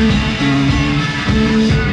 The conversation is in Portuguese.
Música